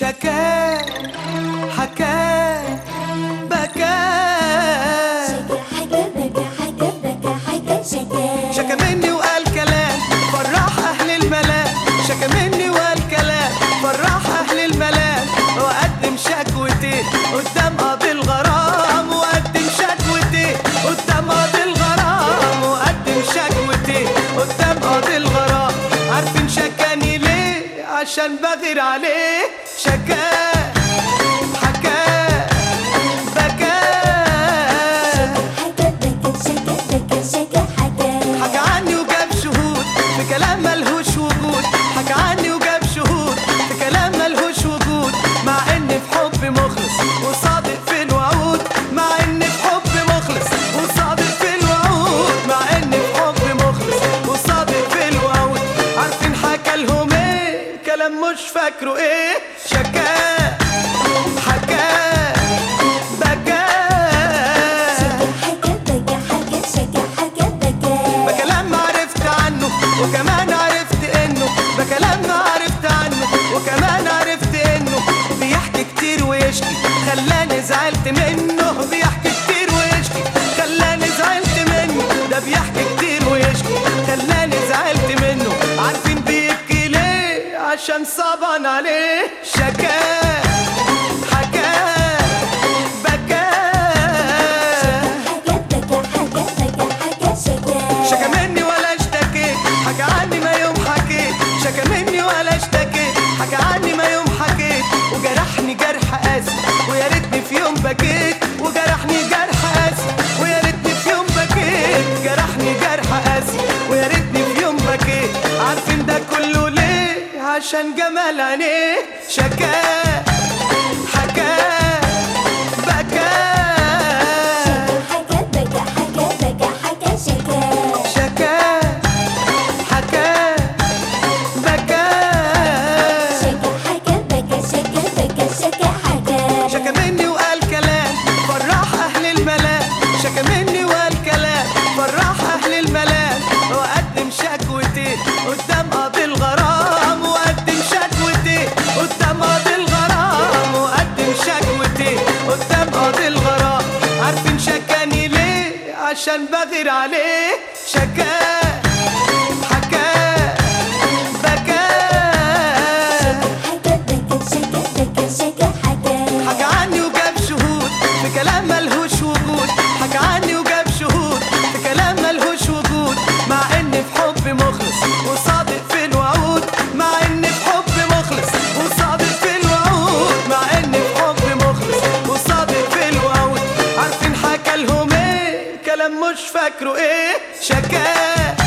شكا حكا بكى. حكى بكى حكى بكى حكى شكا شكا مني وقال كلام فرح أهل الملام شكا مني وقال كلام فرح أهل الملام وقدم شكوتين قدام قاضي الغرام. وقدم شكوتين قدام قاضي الغرام. وقدم شكوتين قدام قاضي الغرام. عارفين شكاني ليه؟ عشان بغير عليه. شكا بكى بكلام ما عرفت عنه وكمان عرفت انه بكلام ما عرفت عنه وكمان عرفت انه بيحكي كتير ويشكي. خلاني زعلت منه بيحكي كتير ويشكي. خلاني زعلت منه ده بيحكي كتير ويشكي. خلاني زعلت منه عارفين بيبكي ليه؟ عشان صعبان عليه شكا حكا حكى شكا مني ولا اشتكيت حكى عني ما يوم حكيت شكا مني ولا اشتكيت حكى عني ما يوم حكيت وجرحني جرح قاسي ويا ريتني في يوم بكيت. وجرحني جرح قاسي ويا ريتني في يوم بكيت. جرحني جرح قاسي ويا ريتني في يوم بكيت. عارفين ده كله عشان جمال عينيه شكا حكا. عشان بغير عليه شكا كلام مش فاكره إيه؟ شكا